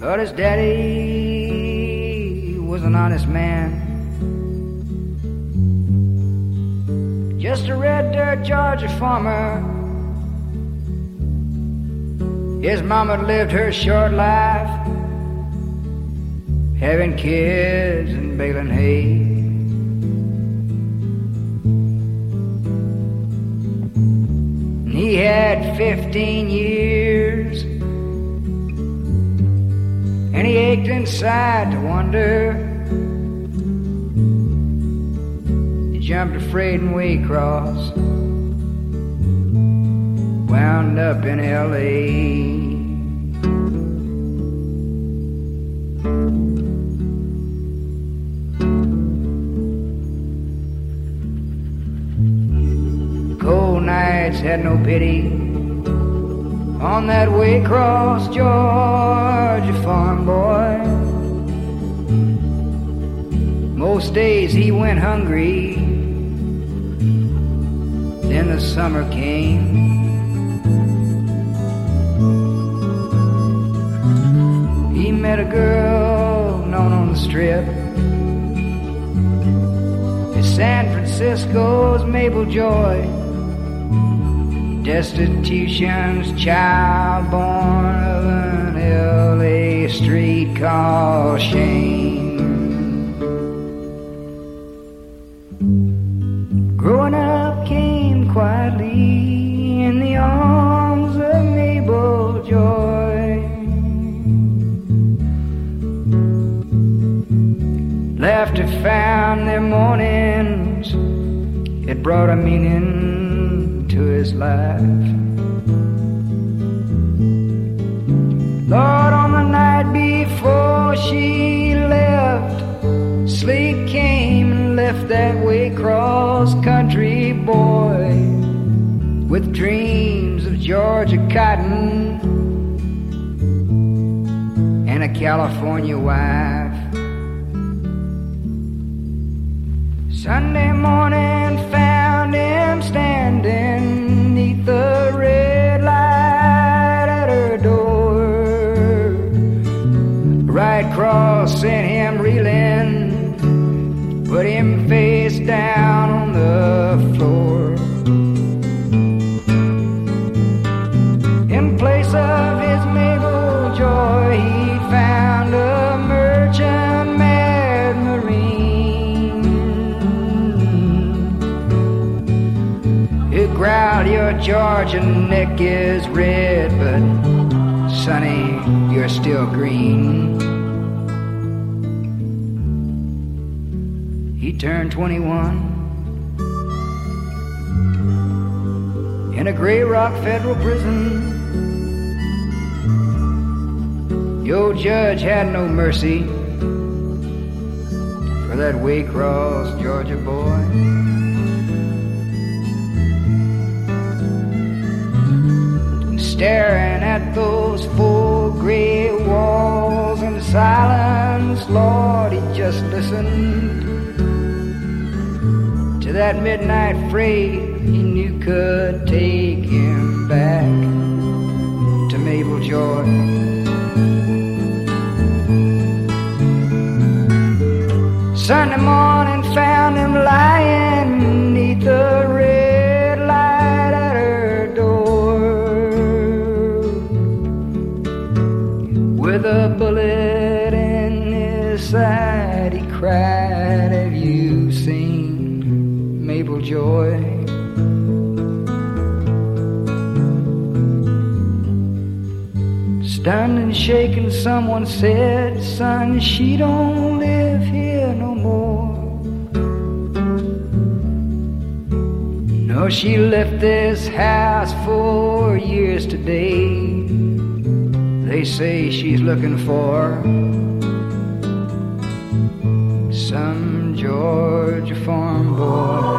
But his daddy was an honest man. Just a red dirt Georgia farmer. His mama lived her short life, having kids and baling hay. And he had 15 years he ached inside to wonder. He jumped a freighting Waycross, wound up in L.A. Cold nights had no pity on that Waycross Georgia farm boy. Most days he went hungry. Then the summer came. He met a girl known on the strip. It's San Francisco's Mabel Joy destitution's child born of an LA street called shame. Growing up came quietly in the arms of Mabel Joy. Laughter found their mornings, it brought a meaning to his life. Lord, on the night before she left, sleep came and left that Waycross country boy with dreams of Georgia cotton and a California wife. Sunday morning cross sent him reeling, put him face down on the floor. In place of his Mabel Joy, he found a merchant mad marine who growled, Your Georgian neck is red, but Sonny, you're still green. He turned 21 in a Gray Rock federal prison. Your judge had no mercy for that Waycross, Georgia boy. staring at those four gray walls in silence, Lord, he just listened to that midnight freight he knew could take him back to Mabel Joy. His. He cried, Have you seen Mabel Joy? Stunned and shaken, someone said, Son, she don't live here no more. No, she left this house four years today. They say she's looking for some Georgia farm boy.